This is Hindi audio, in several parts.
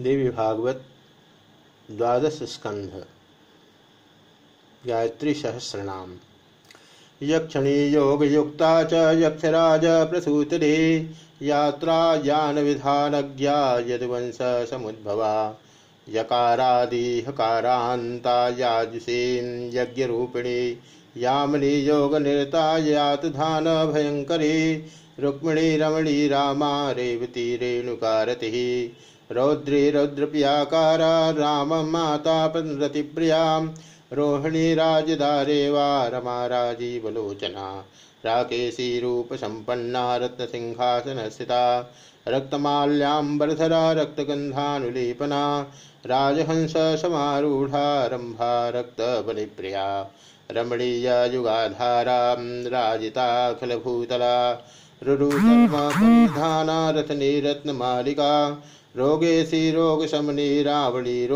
देवी भागवत द्वादश स्कंध, गायत्री सहस्रनाम। यक्षणी योग युक्ता च यक्षराज प्रसूतरे यात्रा ज्ञान विधानज्ञा यदुवंश समुद्भवा। यकारादि हकारान्ता याजुषीं यज्ञरूपिणी, यामिनी योग निरता यात धान भयंकरी। रुक्मिणी रमणी रामा रेवती रेणुकारतिः। रौद्री रौद्रप्रियाकारा राम माता रतिप्रिया रोहिणी राजदारेवा रमा राजीवलोचना। राकेशी रूपसम्पन्ना रत्नसिंहासनस्थिता। रक्तमाल्याम्बरधरा रक्तगन्धानुलेपना। राजहंस समारूढ़ा रंभा रक्तबलिप्रिया। रमणीययुगाधारा राजिताखिलभूतला रुरुधर्मपरिधाना रत्नी रत्नमालिका रोगेशी रोगशमनी रावणी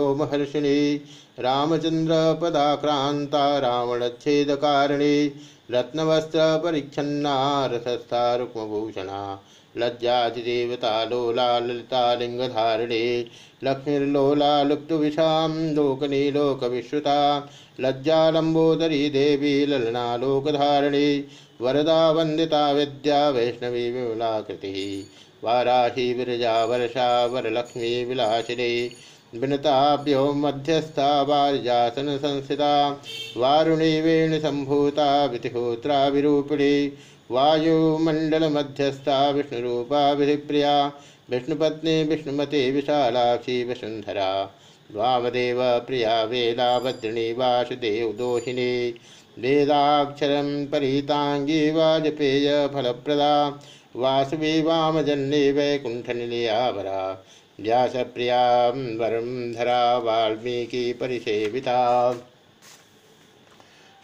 रामचंद्र पदाक्रांता रावणच्छेदकारिणी। रत्नवस्त्रपरिच्छन्ना रथस्था रुक्मभूषणा लज्जातिदेवता लोला, ललिता, लिंगधारिणी, लक्ष्मीर्लोला, लुप्तुविषां, लोकनी, लोकविश्रुता लज्जालम्बोदरी देवी, ललना, लोकधारिणी, वरदा, वंदिता, विद्या, वैष्णवी, विमलाकृतिः, वाराही विरजा वर्षा, वरलक्ष्मी, विलासिनी विनताभ्यो मध्यस्था, वारिजासन, संस्थिता, वारुणी वेणुसम्भूता वितिहोत्रा विरूपिणी वायुमंडल मध्यस्था विष्णुरूपा विधिप्रिया विष्णुपत्नी विष्णुमती विशालाक्षी वसुंधरा वामदेव प्रिया वेला भद्रिणी वासुदेव दोहिनी, वेदाक्षरं परिताङ्गी वाजपेय फलप्रदा, वासवी वामजन्ये वैकुण्ठनिलयावरा, व्यासप्रियाँ वरं धरा वाल्मीकि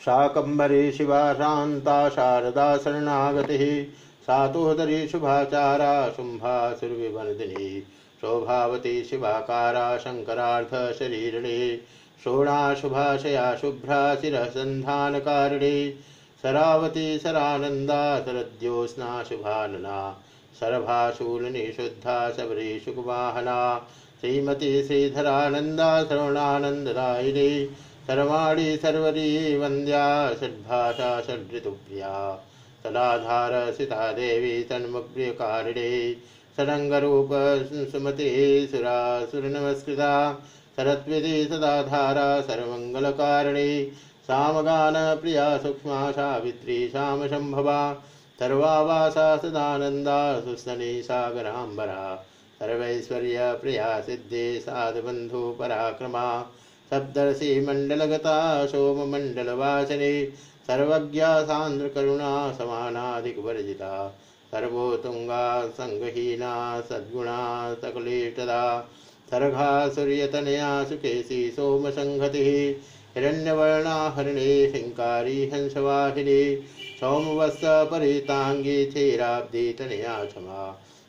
परिसेविता शिवा शान्ता शारदा शरणागतिः। सातोदरी शुभाचारा शुम्भासुरविवर्धिनी शोभावती शिवाकारा शङ्करार्धशरीरिणी शोणाशुभाशया शुभ्रा शिरसन्धानकारिणी। सरावती सरानन्दा शरद्योत्स्ना शुभानना। सरभाशूलिनी शुद्धा शबरी सुखवाहना श्रीमती श्रीधरानन्दा श्रवणानन्ददायिनी सर्वाणी सर्वरी वन्द्या, षड्भाषा षड्ऋतुप्रिया सदाधार सीता देवी तन्मग्र्यकारिणी सरङ्गरूप सुमते सुरासुरनमस्कृता सरस्वती सदाधारा, सर्वमङ्गलकारिणी, सामगान, प्रिया, सूक्ष्मा, सावित्री, श्यामशम्भवा, सर्वावासा, सदानन्दा सुस्तनी सागराम्बरा, सर्वैश्वर्य, प्रिया, सिद्धे पराक्रमा सप्तर्षि मण्डलगता सोममण्डलवासिनी सर्वज्ञा सान्द्रकरुणा समानाधिकवर्जिता सर्वोत्तुङ्गा सङ्गहीना सद्गुणा सकलेष्टदा सर्घा सूर्यतनया सुकेशी सोमसङ्हतिः हिरण्यवर्णा हरिणी हिङ्कारी हंसवाहिनी सौमवत्सपरिताङ्गी चेराब्धितनया क्षमा।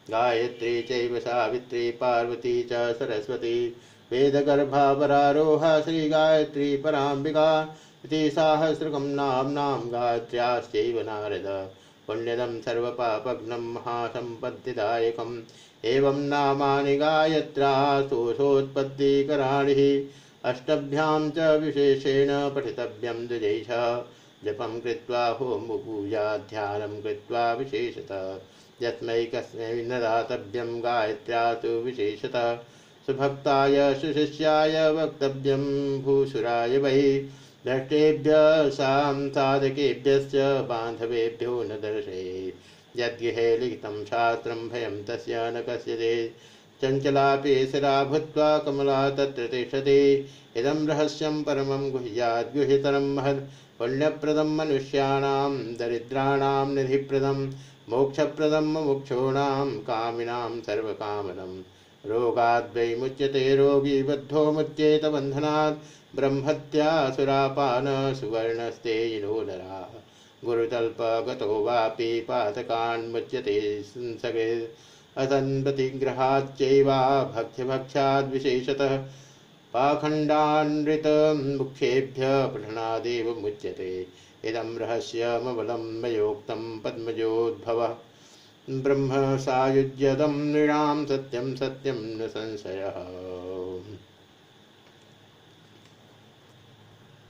गायत्री चैव सावित्री, पार्वती च सरस्वती। वेदगर्भापरारोहा श्रीगायत्री पराम्बिका। इति साहस्रकं नाम्नां गायत्र्याश्चैव नारद। पुण्यदं सर्वपापघ्नं महासम्पत्तिदायकम् एवं नामानि गायत्र्या स्तोषोत्पत्तिकराणि अष्टभ्यां च विशेषेण पठितव्यं द्विजैष। जपं कृत्वा होमपूजा, ध्यानं कृत्वा विशेषतः। यस्मै कस्मै न दातव्यं गायत्र्या तु विशेषतः सुभक्ताय, सुशिष्याय वक्तव्यं भूसुराय वै दृष्टेभ्य सां साधकेभ्यश्च बान्धवेभ्यो न दर्शयेत्। यद्गृहे लिखितं शास्त्रं भयं तस्य न कस्यते। चञ्चलापि शिरा भूत्वा कमला तत्र तिष्ठति। इदं रहस्यं परमं गुह्याद् गुह्यतरं महत् पुण्यप्रदं मनुष्याणां, दरिद्राणां निधिप्रदं मोक्षप्रदं मुक्षूणां कामिनां सर्वकामदम्। रोगाद्वै मुच्यते रोगी बद्धो मुच्येत बन्धनात् ब्रह्मत्यासुरापान सुवर्णस्ते नरा गुरुतल्पगतो वापि पातकान्मुच्यते सगे असन्प्रतिग्रहाच्चैवा भक्ष्यभक्षाद्विशेषतः पाखण्डानृतमुखेभ्य पठनादेव मुच्यते। इदं रहस्यमबलं मयोक्तं पद्मजोद्भवः। ब्रह्म सायुज्यदं नृणां सत्यं सत्यं न संशयः।